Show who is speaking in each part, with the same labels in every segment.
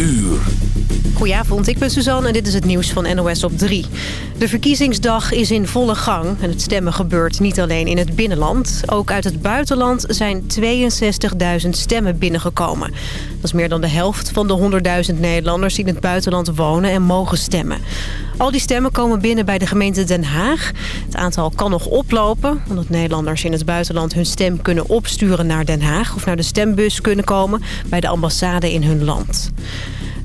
Speaker 1: uur.
Speaker 2: Goedenavond, ik ben Suzanne en dit is het nieuws van NOS op 3. De verkiezingsdag is in volle gang en het stemmen gebeurt niet alleen in het binnenland. Ook uit het buitenland zijn 62.000 stemmen binnengekomen. Dat is meer dan de helft van de 100.000 Nederlanders die in het buitenland wonen en mogen stemmen. Al die stemmen komen binnen bij de gemeente Den Haag. Het aantal kan nog oplopen, omdat Nederlanders in het buitenland hun stem kunnen opsturen naar Den Haag... of naar de stembus kunnen komen bij de ambassade in hun land.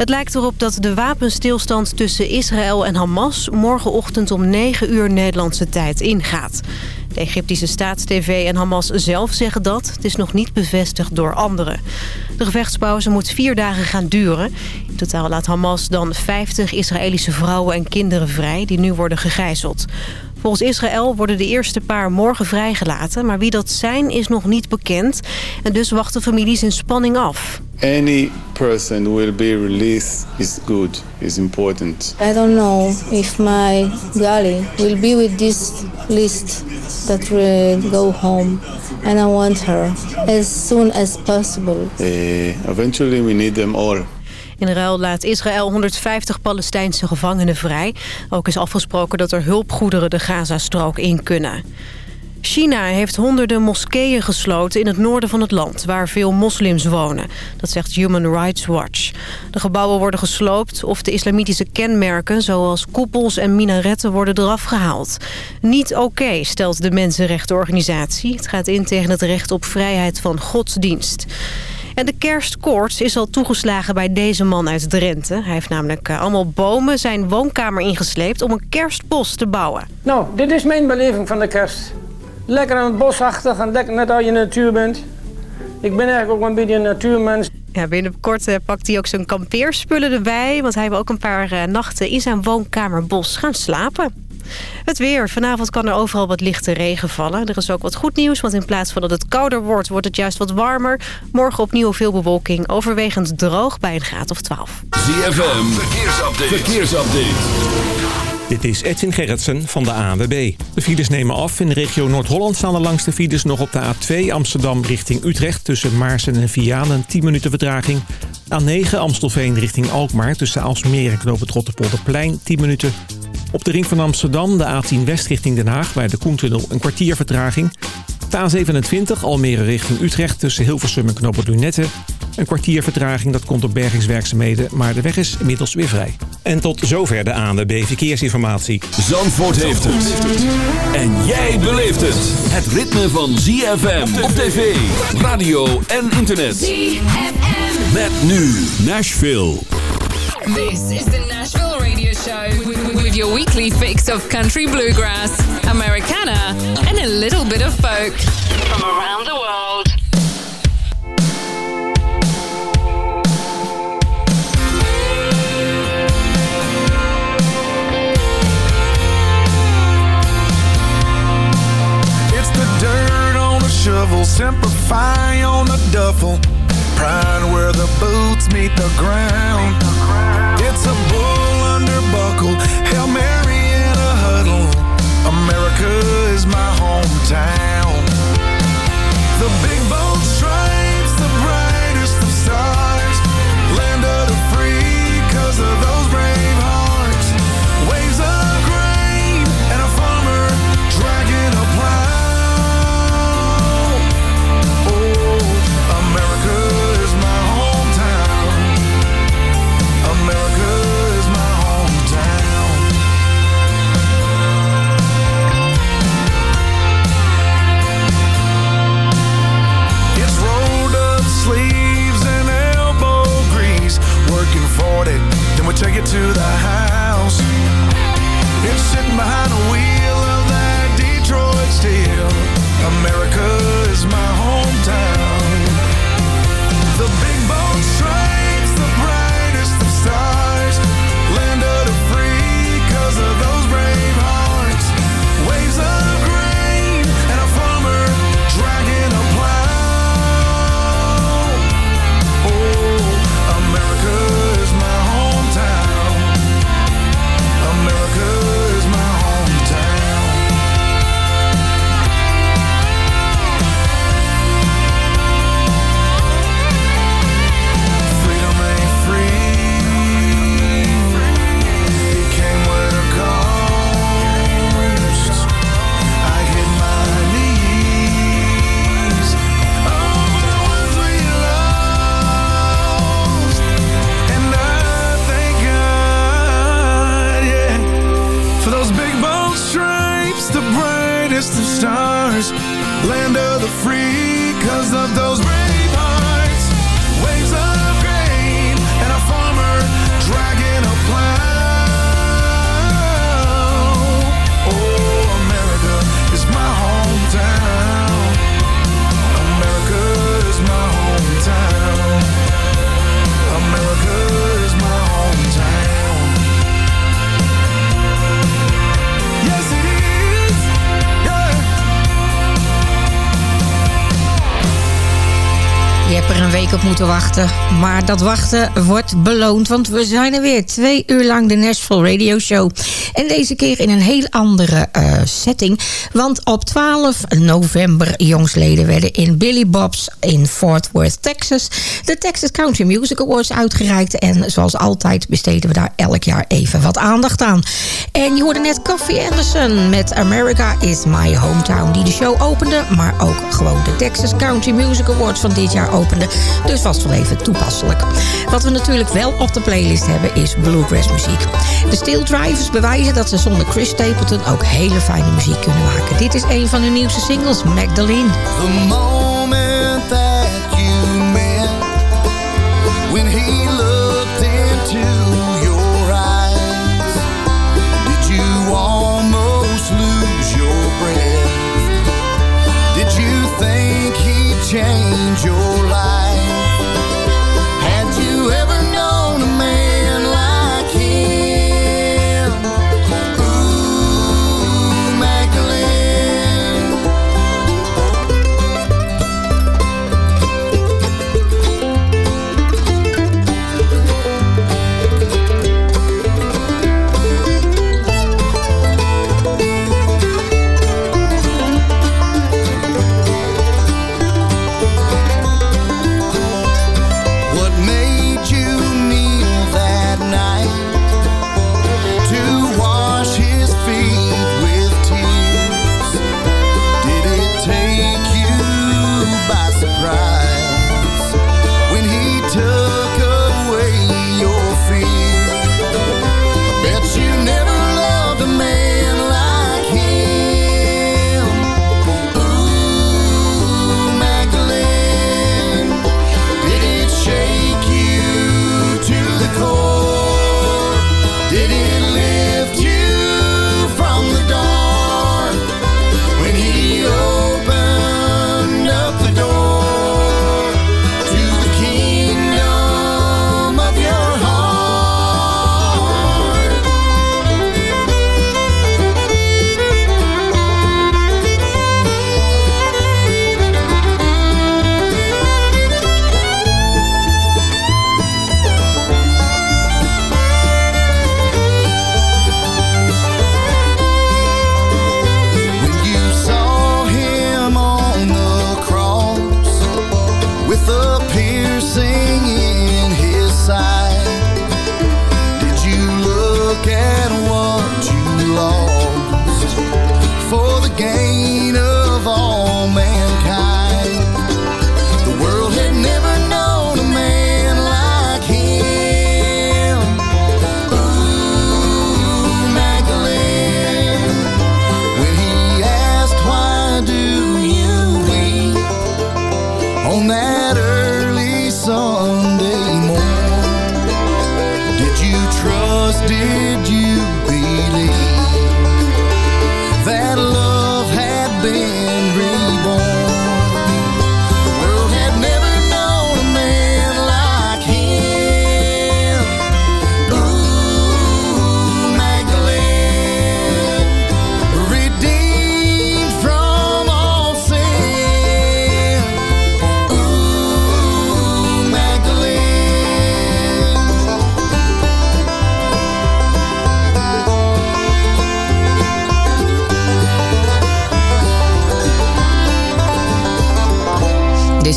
Speaker 2: Het lijkt erop dat de wapenstilstand tussen Israël en Hamas... morgenochtend om 9 uur Nederlandse tijd ingaat. De Egyptische staatstv en Hamas zelf zeggen dat. Het is nog niet bevestigd door anderen. De gevechtspauze moet vier dagen gaan duren. In totaal laat Hamas dan 50 Israëlische vrouwen en kinderen vrij... die nu worden gegijzeld. Volgens Israël worden de eerste paar morgen vrijgelaten... maar wie dat zijn is nog niet bekend. En dus wachten families in spanning af.
Speaker 3: Any person will be released is good, is important.
Speaker 4: I don't know if my galley will be with this list that will go home. And I want her as soon as possible.
Speaker 3: Uh, eventually we need them all.
Speaker 2: In ruil laat Israël 150 Palestijnse gevangenen vrij. Ook is afgesproken dat er hulpgoederen de Gazastrook in kunnen. China heeft honderden moskeeën gesloten in het noorden van het land... waar veel moslims wonen. Dat zegt Human Rights Watch. De gebouwen worden gesloopt of de islamitische kenmerken... zoals koepels en minaretten worden eraf gehaald. Niet oké, stelt de Mensenrechtenorganisatie. Het gaat in tegen het recht op vrijheid van godsdienst. En de kerstkoorts is al toegeslagen bij deze man uit Drenthe. Hij heeft namelijk eh, allemaal bomen zijn woonkamer ingesleept... om een kerstbos te bouwen.
Speaker 5: Nou, dit is mijn beleving van de kerst. Lekker aan het bosachtig en lekker net als je in de natuur bent. Ik ben eigenlijk ook een beetje een natuurmens.
Speaker 2: Ja, binnenkort uh, pakt hij ook zijn kampeerspullen erbij... want hij wil ook een paar uh, nachten in zijn woonkamerbos gaan slapen. Het weer. Vanavond kan er overal wat lichte regen vallen. Er is ook wat goed nieuws, want in plaats van dat het kouder wordt... wordt het juist wat warmer. Morgen opnieuw veel bewolking. Overwegend droog bij een graad of 12.
Speaker 1: ZFM. Verkeersupdate. Verkeersupdate.
Speaker 6: Dit is Edwin Gerritsen van de ANWB. De files nemen af. In de regio Noord-Holland staan de langste files nog op de A2 Amsterdam richting Utrecht... tussen Maarsen en Vianen, 10 minuten vertraging. A9 Amstelveen richting Alkmaar tussen Alsmeer en Knoop het Rotterpolderplein, 10 minuten. Op de ring van Amsterdam de A10 West richting Den Haag... bij de Koentunnel een kwartier vertraging. De A27 Almere richting Utrecht tussen Hilversum en Lunette... Een kwartier vertraging, dat komt door bergingswerkzaamheden, maar de weg is inmiddels weer vrij. En tot zover de ANWB Verkeersinformatie.
Speaker 1: Zandvoort heeft het. En jij beleeft het. Het ritme van ZFM op tv, radio en internet.
Speaker 7: ZFM.
Speaker 1: Met nu Nashville.
Speaker 7: This is the Nashville Radio Show with your weekly fix of country bluegrass, Americana, and a little bit of folk from around the world.
Speaker 8: It's the dirt on the shovel, simplify on the duffel. Pride where the boots meet the ground. It's a bull under buckle, Hail Mary in a huddle. America is my hometown. The big bold
Speaker 9: een week op moeten wachten. Maar dat wachten wordt beloond. Want we zijn er weer. Twee uur lang de Nashville Radio Show. En deze keer in een heel andere eh, setting. Want op 12 november, jongsleden, werden in Billy Bob's in Fort Worth, Texas... de Texas Country Music Awards uitgereikt. En zoals altijd besteden we daar elk jaar even wat aandacht aan. En je hoorde net Coffee Anderson met America is My Hometown... die de show opende, maar ook gewoon de Texas Country Music Awards van dit jaar opende. Dus was wel even toepasselijk. Wat we natuurlijk wel op de playlist hebben is bluegrass muziek. De Steel Drivers bewijzen dat ze zonder Chris Stapleton ook hele fijne muziek kunnen maken. Dit is een van hun nieuwste singles, Magdalene.
Speaker 10: The moment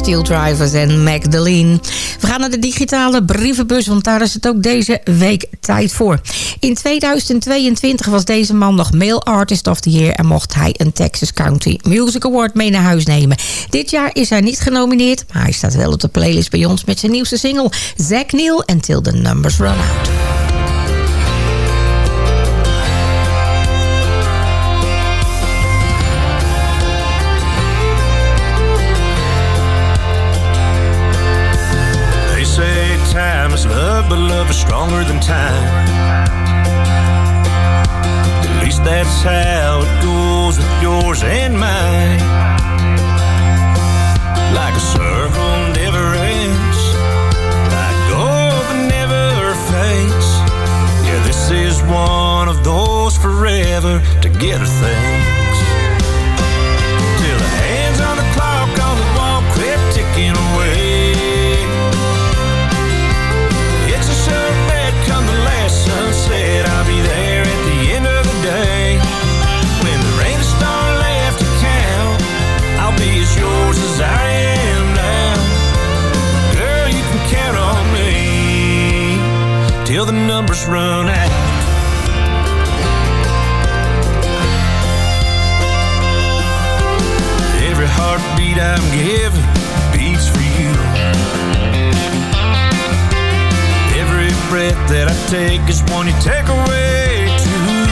Speaker 9: Steel Drivers en Magdalene. We gaan naar de digitale brievenbus, want daar is het ook deze week tijd voor. In 2022 was deze man nog Male Artist of the Year... en mocht hij een Texas County Music Award mee naar huis nemen. Dit jaar is hij niet genomineerd, maar hij staat wel op de playlist bij ons... met zijn nieuwste single, Zack Neal, Until the Numbers Run Out.
Speaker 11: Love, but love is stronger than time. At least that's how it goes with yours and mine. Like a circle never ends, like gold never fades. Yeah, this is one of those forever together things. Till the numbers run out. Every heartbeat I'm giving beats for you. Every breath that I take is one you take away too.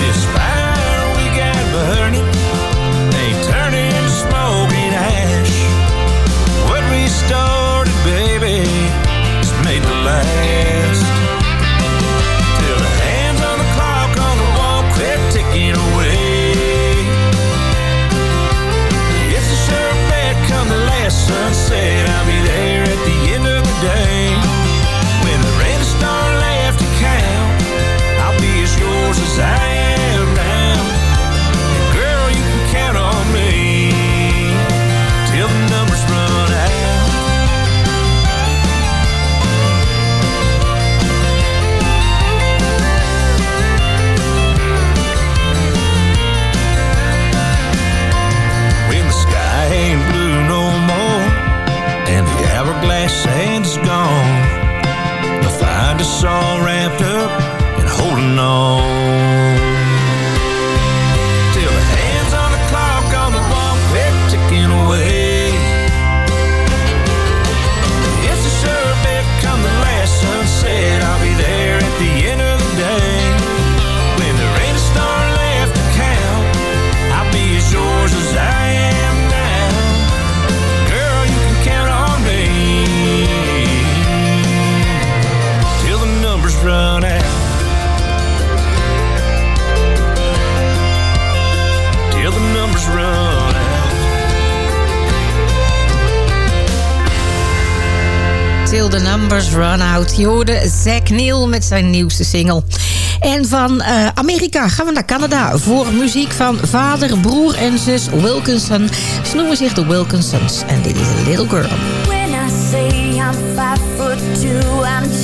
Speaker 11: This fire we got burning ain't turning to smoking ash. What we is light. Numbers run out. Till the Numbers Run Out.
Speaker 9: Je hoorde Zack Neil met zijn nieuwste single. En van eh, Amerika gaan we naar Canada voor muziek van vader, broer en zus Wilkinson. Ze noemen zich de Wilkinsons en dit is a Little Girl.
Speaker 12: When I say I'm five foot two, I'm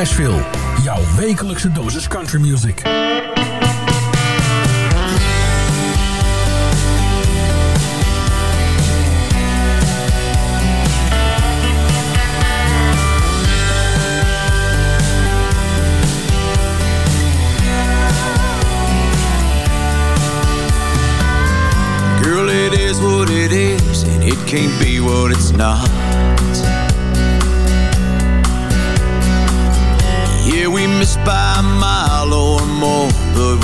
Speaker 13: Nashville. Jouw wekelijkse dosis country music.
Speaker 14: Girl, it is what it is, and it can't be what it's not.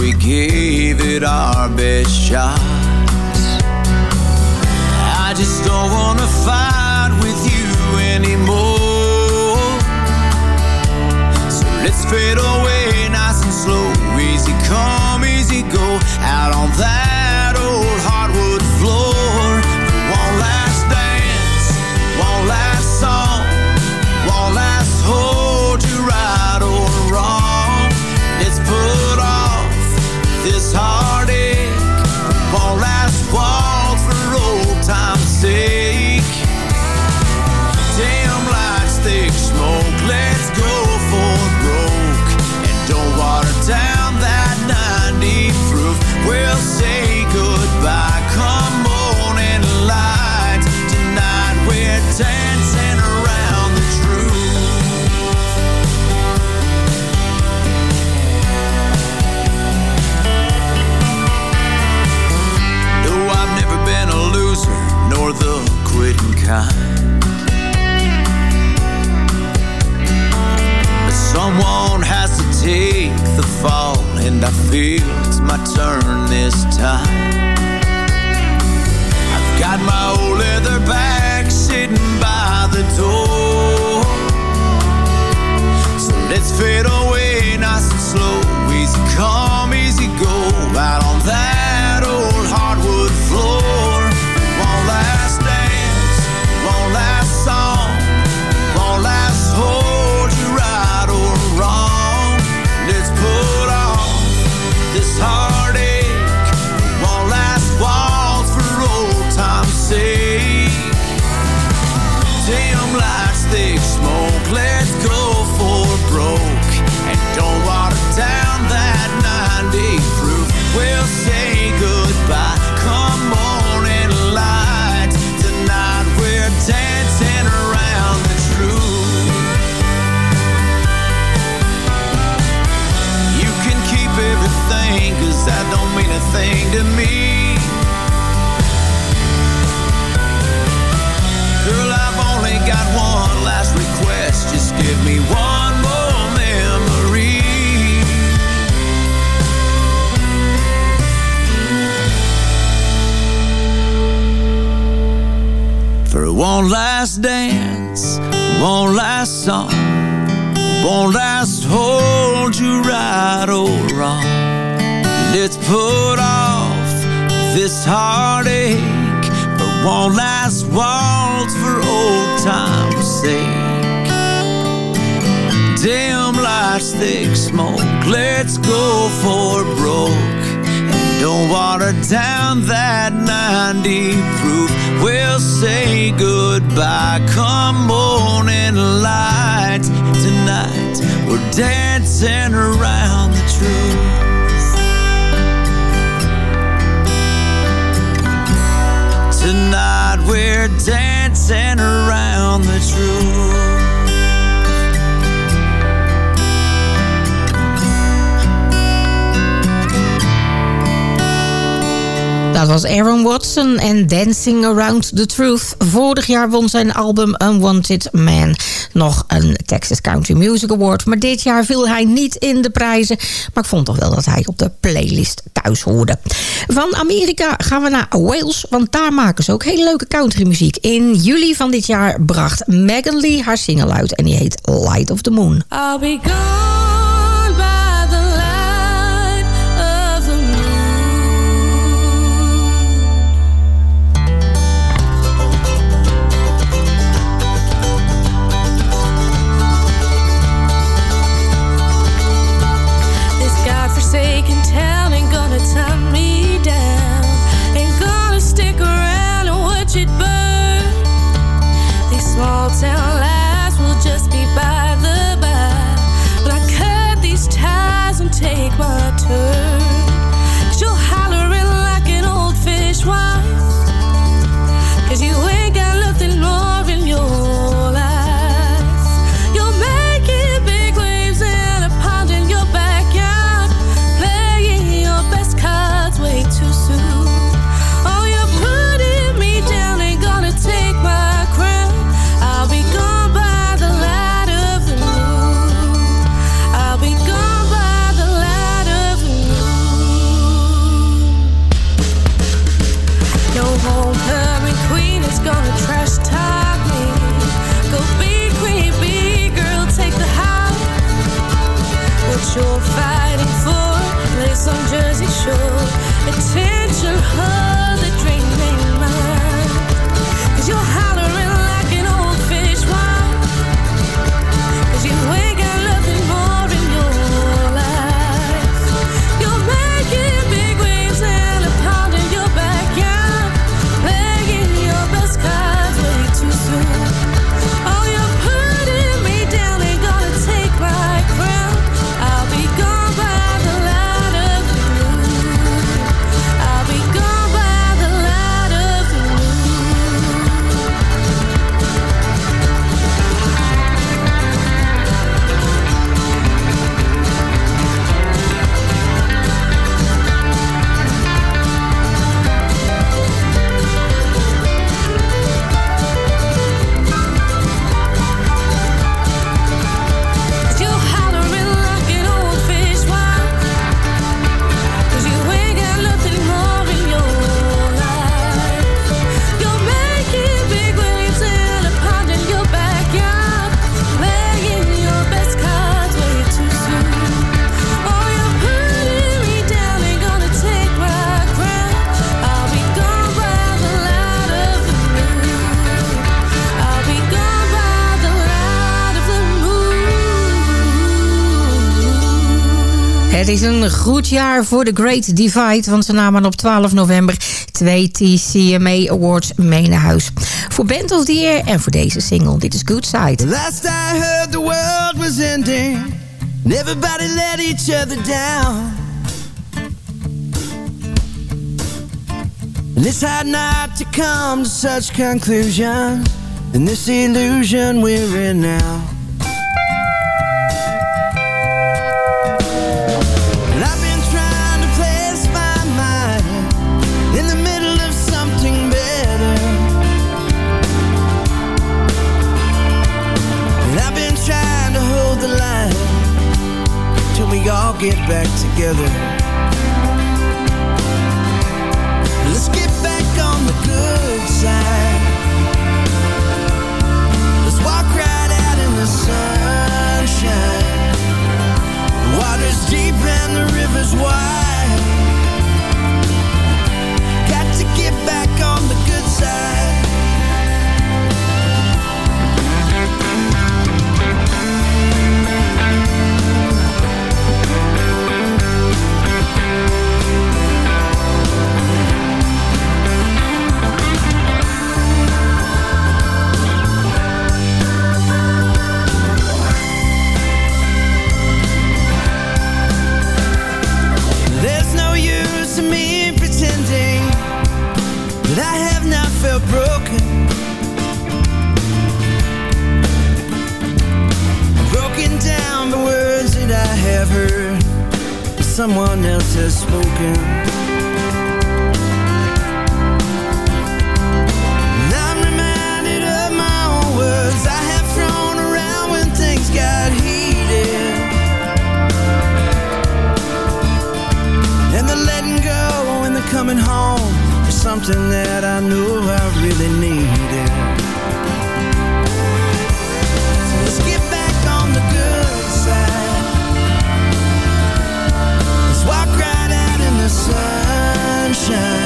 Speaker 14: we gave it our best shots. I just don't wanna fight with you anymore. So let's fade away nice and slow. Easy come, easy go. Out on that one last waltz for old time's sake. Dim lights, thick smoke, let's go for broke. And don't water down that 90 proof. We'll say goodbye come morning light. Tonight we're dancing around the truth. Tonight we're dancing around the truth.
Speaker 9: Dat was Aaron Watson en Dancing Around the Truth. Vorig jaar won zijn album Unwanted Man nog een Texas Country Music Award. Maar dit jaar viel hij niet in de prijzen. Maar ik vond toch wel dat hij op de playlist thuis hoorde. Van Amerika gaan we naar Wales, want daar maken ze ook hele leuke countrymuziek. In juli van dit jaar bracht Megan Lee haar single uit en die heet Light of the Moon.
Speaker 15: I'll be gone
Speaker 9: Het is een goed jaar voor The Great Divide, want ze namen op 12 november twee TCMA Awards mee naar huis. Voor Band of the Year en voor deze single. Dit is Good Side.
Speaker 16: Last I heard the world was ending And everybody let each other down And it's hard not to come to such conclusions In this illusion we're in now all get back together. Let's get back on the good side. Let's walk right out in the sunshine. The water's deep and the river's wide ever
Speaker 10: someone else has spoken. And I'm reminded of my own words I have thrown around when things got heated. And the letting go and the coming home Is something that I knew I really needed. sunshine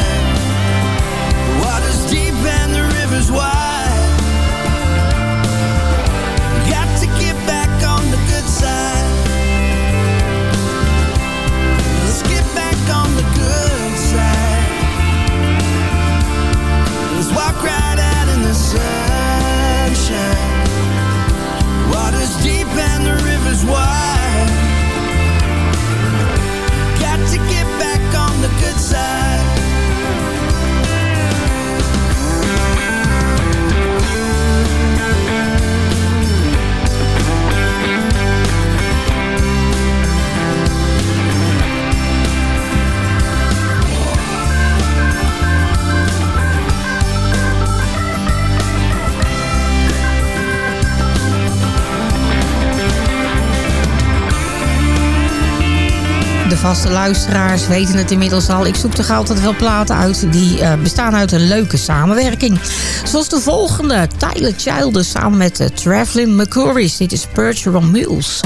Speaker 9: vaste luisteraars weten het inmiddels al. Ik zoek er altijd wel platen uit die eh, bestaan uit een leuke samenwerking. Zoals de volgende, Tyler Childers samen met eh, uh, Traveling McCurry's. Dit is Percheron on
Speaker 17: Mules.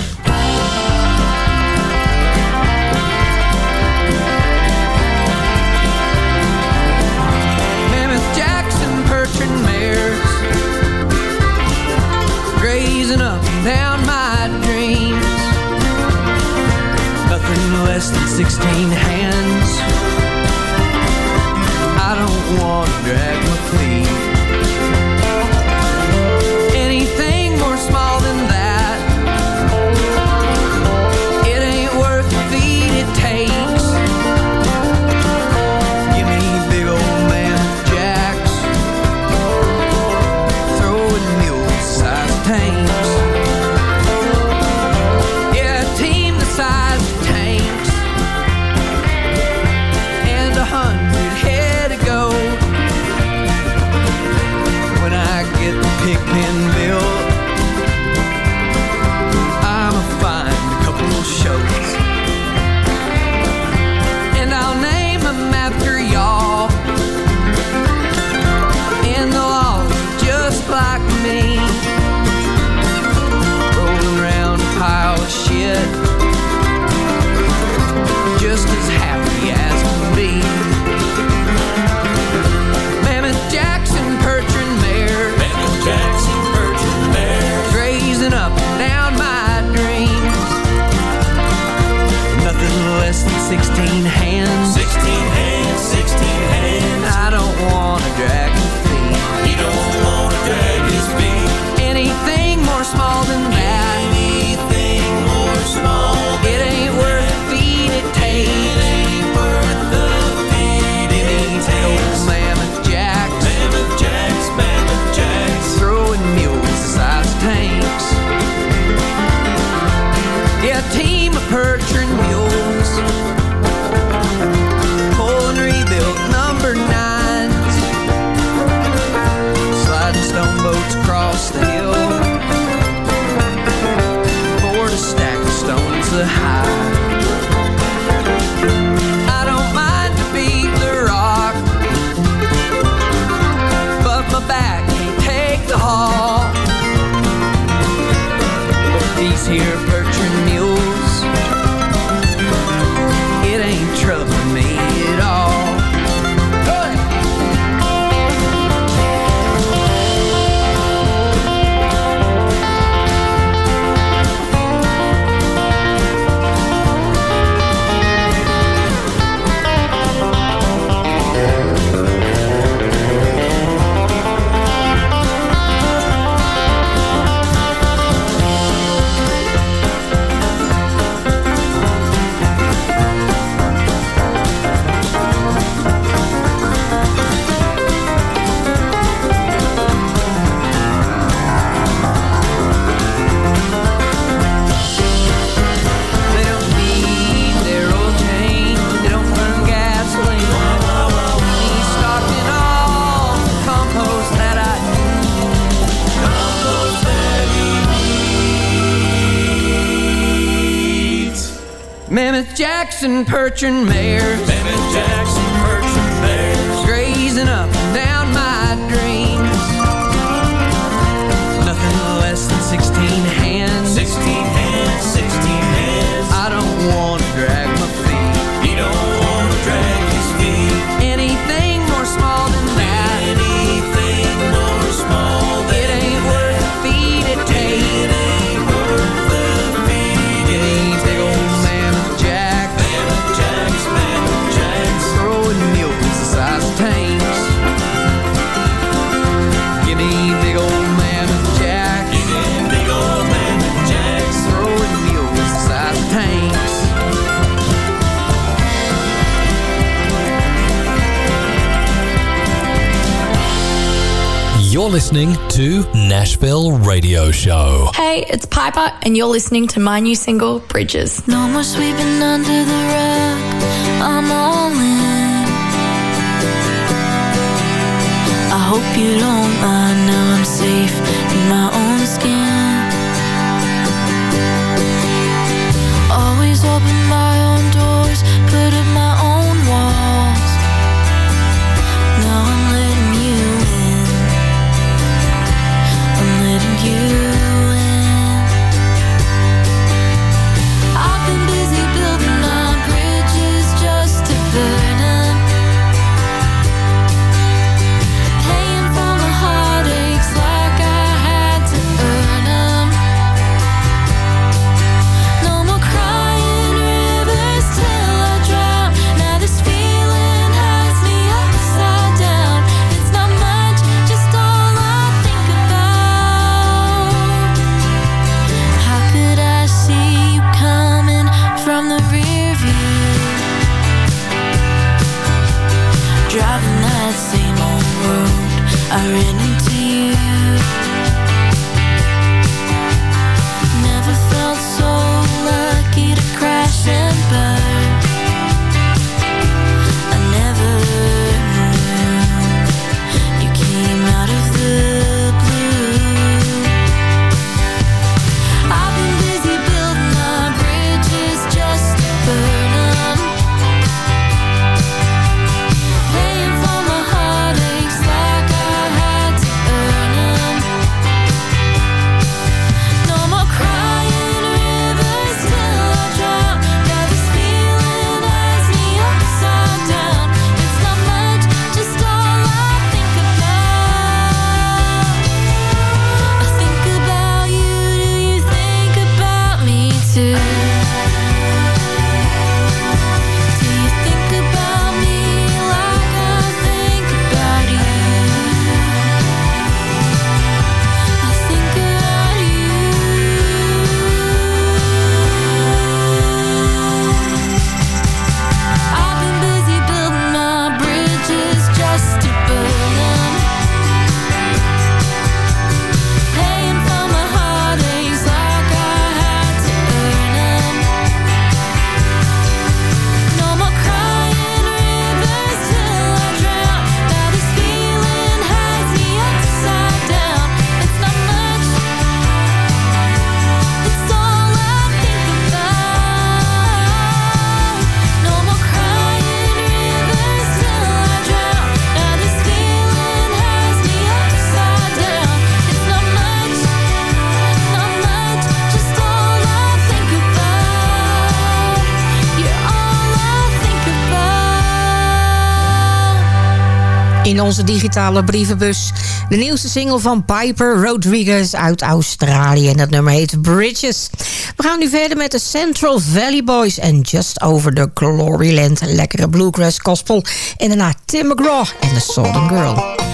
Speaker 17: Jackson, Grazing up down my 16 Jackson, perchin' and
Speaker 1: You're listening to Nashville Radio Show.
Speaker 18: Hey, it's Piper, and you're listening to my new single, Bridges.
Speaker 19: No more sweeping under the rug. I'm all in. I hope you don't mind. Now I'm safe in my own skin. Always open.
Speaker 20: onze digitale brievenbus. De nieuwste single van Piper Rodriguez uit Australië. En dat nummer heet Bridges. We gaan nu verder met de Central Valley Boys en Just Over the Gloryland. Lekkere bluegrass gospel. En daarna Tim McGraw en The Southern Girl.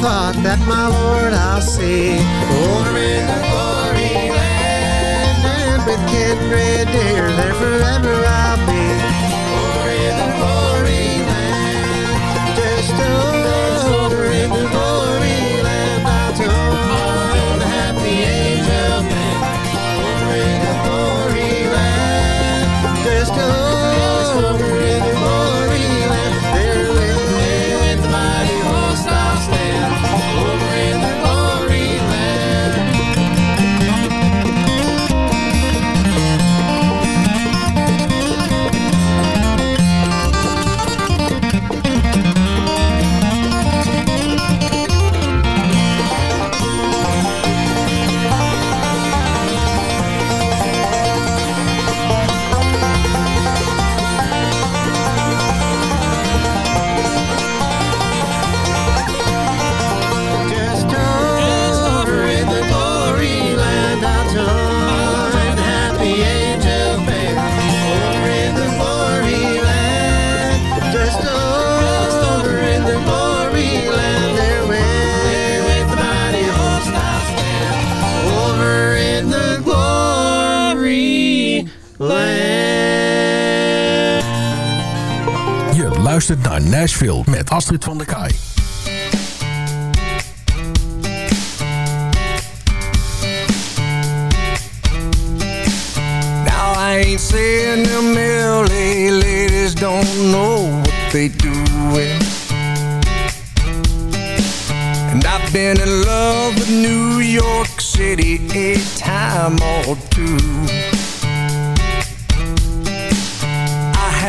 Speaker 20: Thought that my Lord I'll see. Over in the glory land, and with kindred dear there forever
Speaker 13: naar Nashville met Astrid van der Kaai.
Speaker 10: Now I ain't saying them LA ladies don't know what they doing. And I've been in love with New York City a time or two.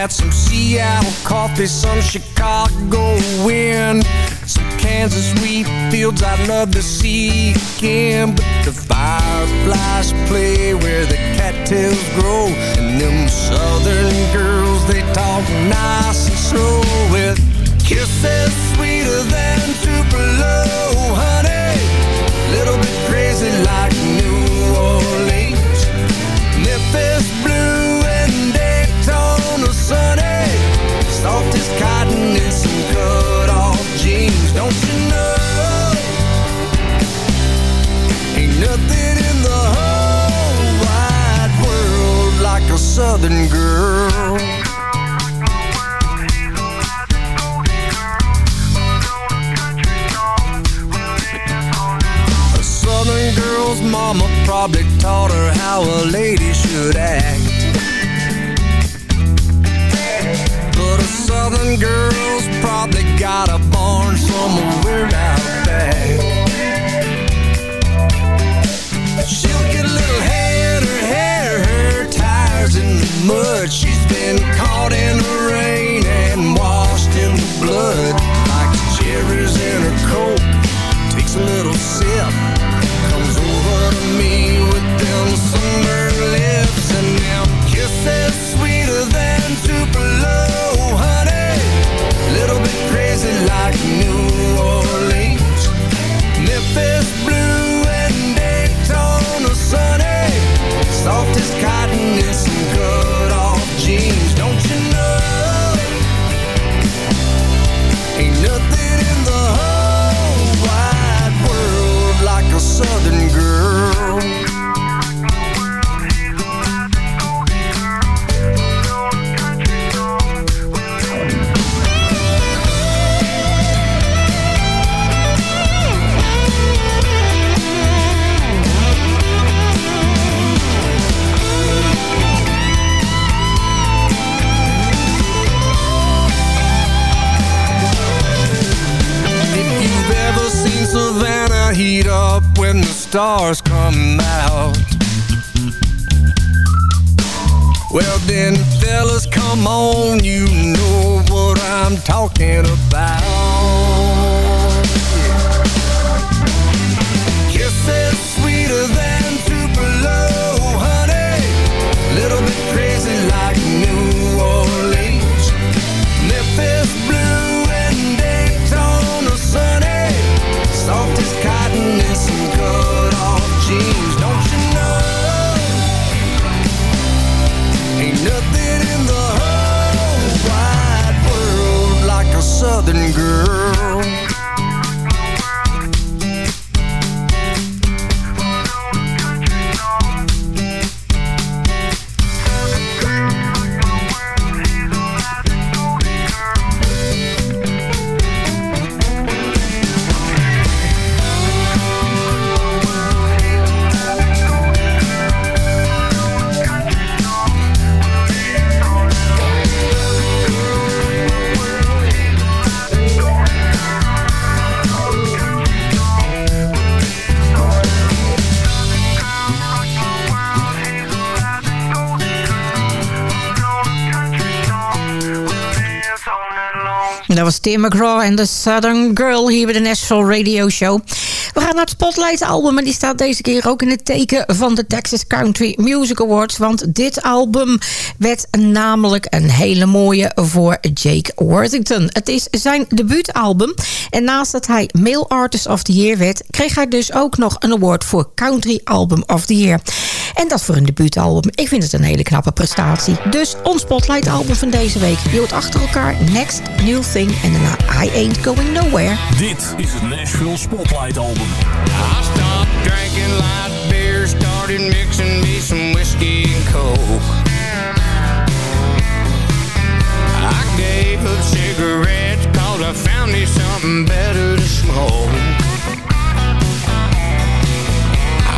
Speaker 10: Had some Seattle coffee, some Chicago wind, some Kansas wheat fields I'd love to see again. But the fireflies play where the cattails grow, and them southern girls they talk nice and slow with kisses sweeter than Tupelo, honey. Little bit crazy like New Orleans, southern girl. A southern girl's mama probably taught her how a lady should act. Southern girl's probably got a barn somewhere out back. She'll get a little in her hair, her tires in the mud. She's been caught in the rain and washed in the blood. Like the cherries in her coke, takes a little sip, comes over to me with them sunburned lips and them kisses
Speaker 9: Dat was Tim McGraw and the Southern Girl hier bij de Nashville Radio Show. We gaan naar het Spotlight album en die staat deze keer ook in het teken van de Texas Country Music Awards. Want dit album werd namelijk een hele mooie voor Jake Worthington. Het is zijn debuutalbum en naast dat hij Male Artist of the Year werd, kreeg hij dus ook nog een award voor Country Album of the Year. En dat voor een debuutalbum. Ik vind het een hele knappe prestatie. Dus ons Spotlight album van deze week. Je hoort achter elkaar Next New Thing en daarna I Ain't Going Nowhere.
Speaker 1: Dit is het Nashville Spotlight Album.
Speaker 10: I stopped drinking light beer, started mixing me some whiskey and coke. I gave up cigarettes cause I found me something better to smoke.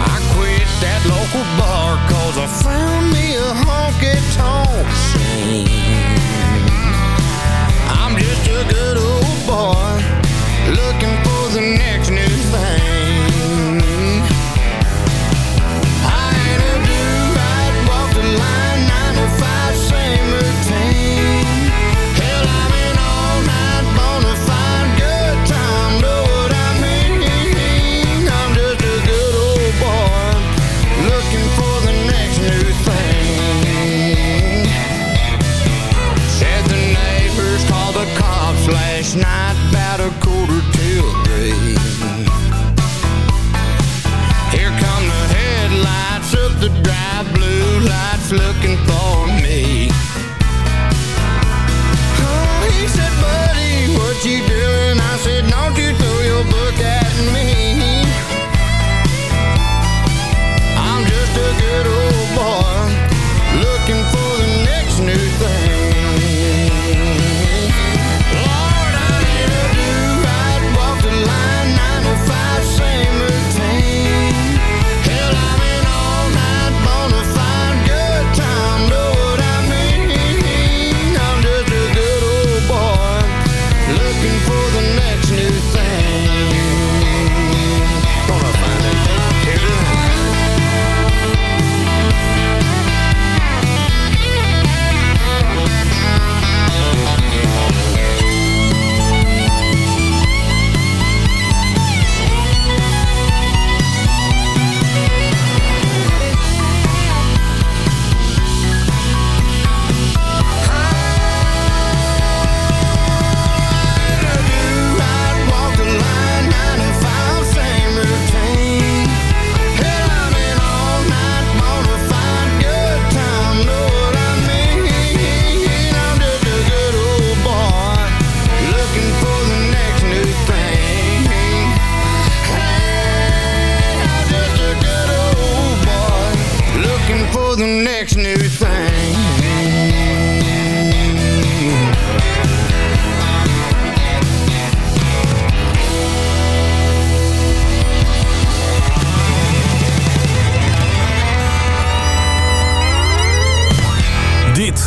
Speaker 10: I quit that local bar cause I found me a honky tonk scene. I'm just a good old boy night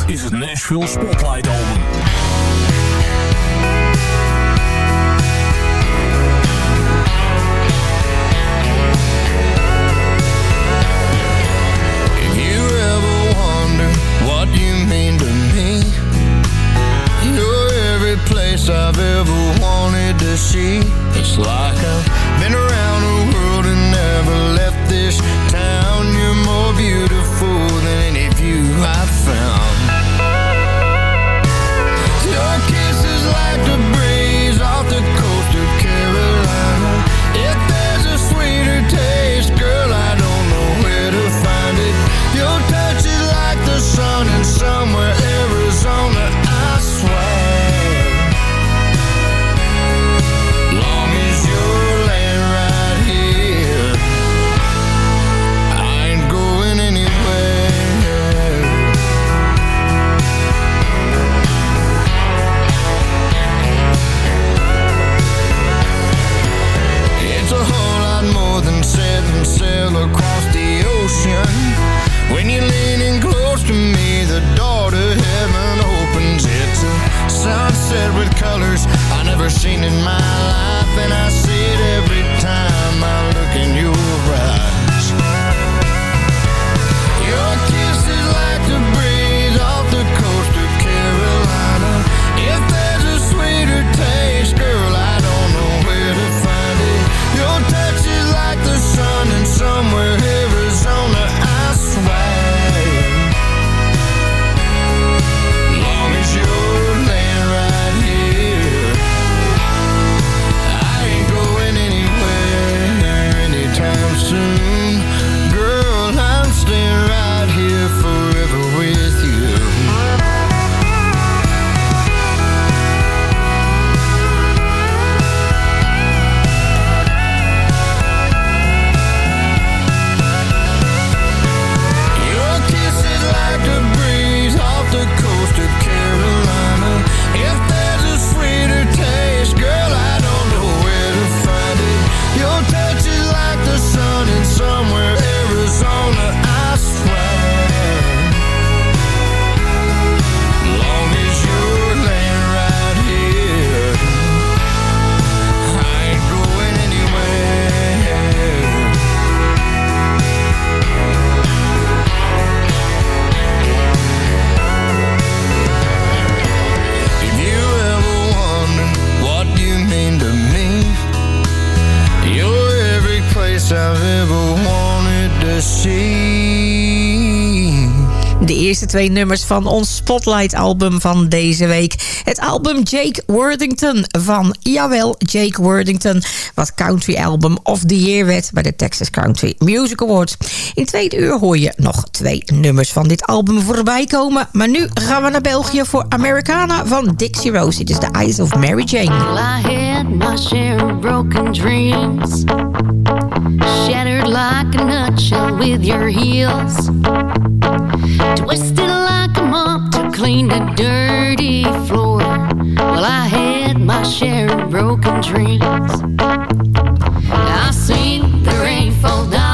Speaker 1: is het Nashville Spotlight Album.
Speaker 9: twee nummers van ons Spotlight-album van deze week. Het album Jake Worthington van, jawel, Jake Worthington... wat Country Album of the Year werd bij de Texas Country Music Awards. In tweede uur hoor je nog twee nummers van dit album voorbij komen. Maar nu gaan we naar België voor Americana van Dixie Rose. Dit is The Eyes of Mary Jane.
Speaker 19: shattered like a nutshell with your heels twisted like a mop to clean the dirty floor. Well, I had my share of broken dreams. I've seen the rain fall down.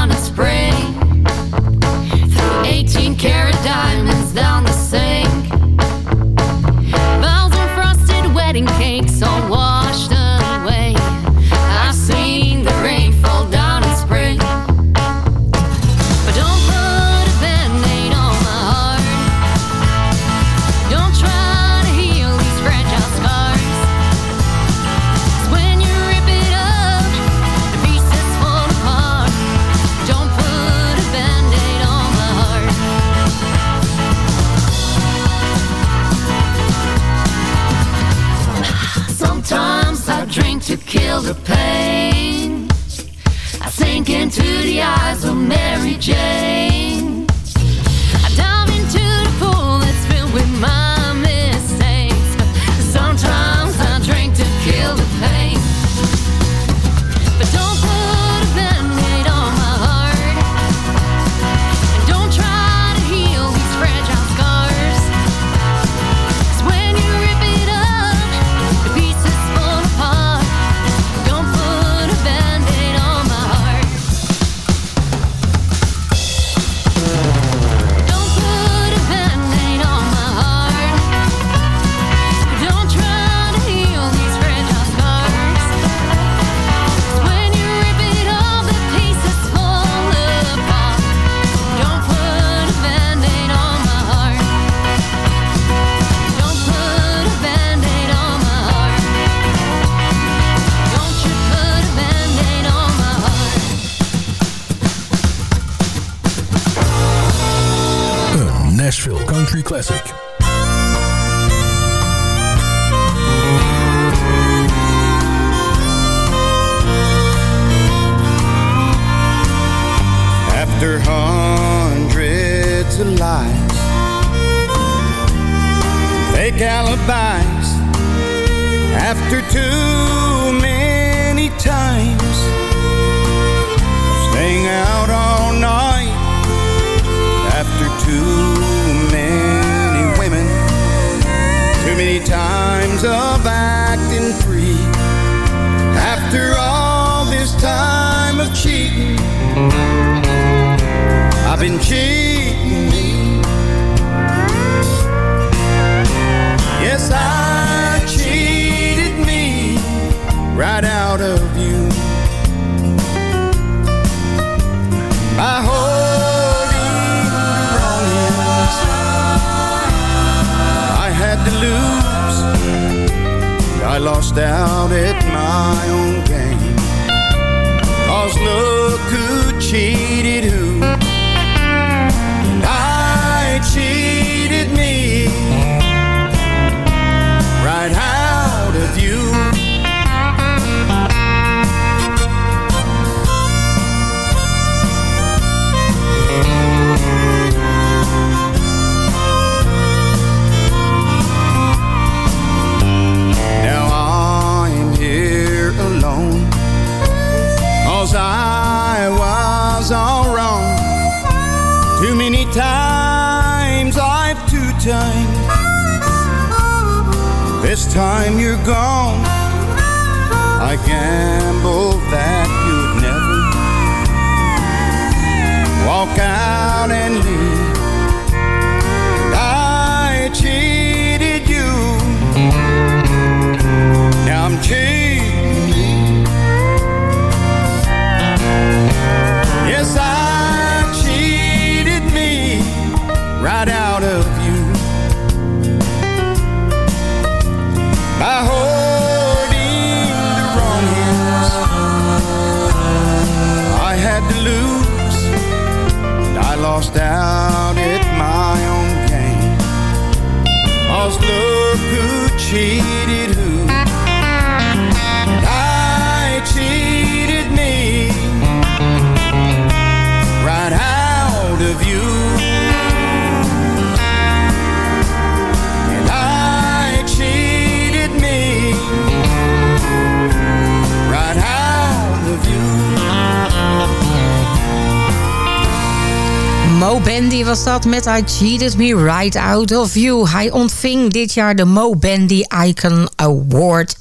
Speaker 9: Met I Cheated Me Right Out of You. Hij ontving dit jaar de Mo Bandy Icon Award.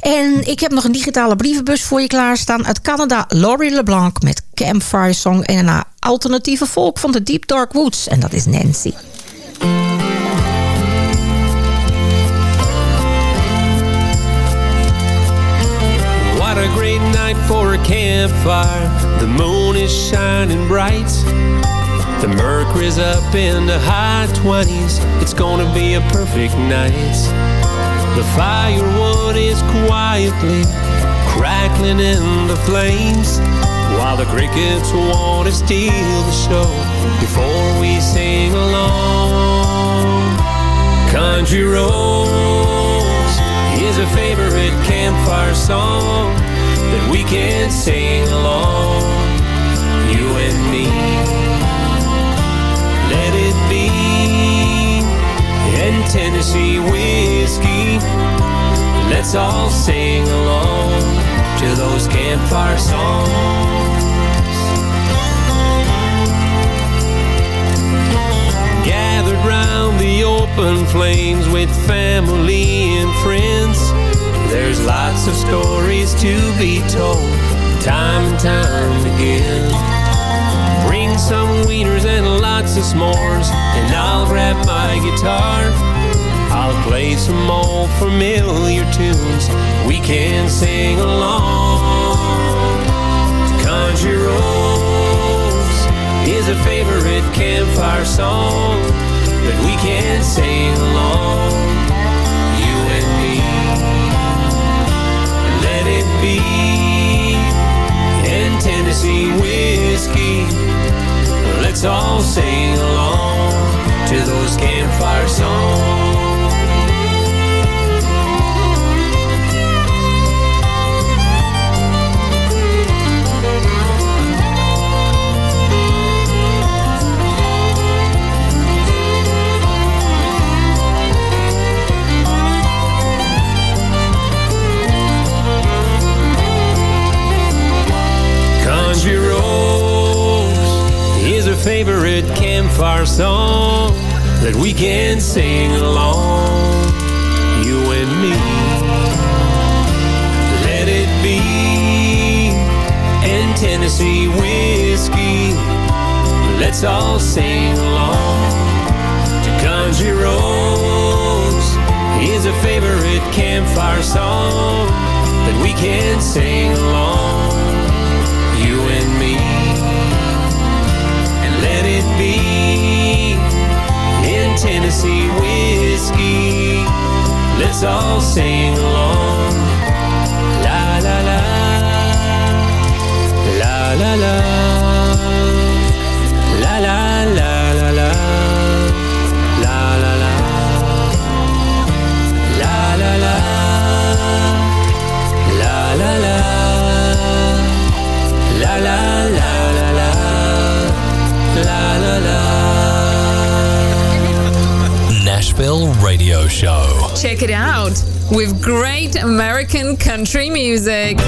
Speaker 9: En ik heb nog een digitale brievenbus voor je klaarstaan. Uit Canada, Laurie LeBlanc met Campfire Song. En een alternatieve volk van de Deep Dark Woods. En dat is Nancy.
Speaker 11: What a great night for a campfire. The moon is shining bright. The mercury's up in the high 20s. It's gonna be a perfect night. The firewood is quietly crackling in the flames. While the crickets want to steal the show before we sing along. Country Roads is a favorite campfire song that we can sing along, you and me. Let it be and Tennessee whiskey. Let's all sing along to those campfire songs. Gathered round the open flames with family and friends. There's lots of stories to be told, time and time again. Bring some wieners and lots of s'mores, and I'll grab my guitar. I'll play some old familiar tunes. We can sing along. Country Roads is a favorite campfire song that we can sing along. You and me. Let it be. And Tennessee whiskey. Let's all sing along to those campfire songs. Favorite campfire song that we can sing along, you and me. Let it be and Tennessee whiskey. Let's all sing along to Country Roads is a favorite campfire song that we can sing along, Tennessee whiskey. Let's all sing along. La la la. La la la.
Speaker 21: Radio Show.
Speaker 7: Check it out with great American country music.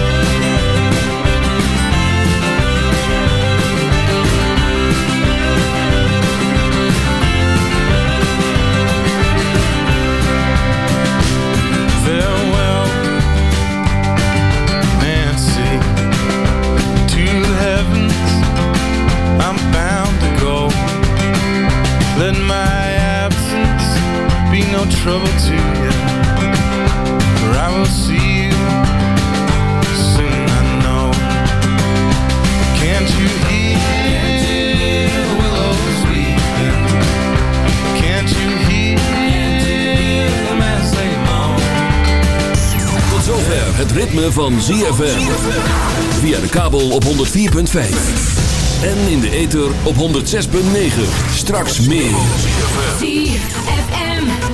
Speaker 10: Trouble to you, for I will see you soon. I know. Can't you hear the willows weeping? Can't you hear the man say moan?
Speaker 1: Tot zover het ritme van ZFM. Via de kabel op 104.5. En in de ether op 106.9. Straks meer.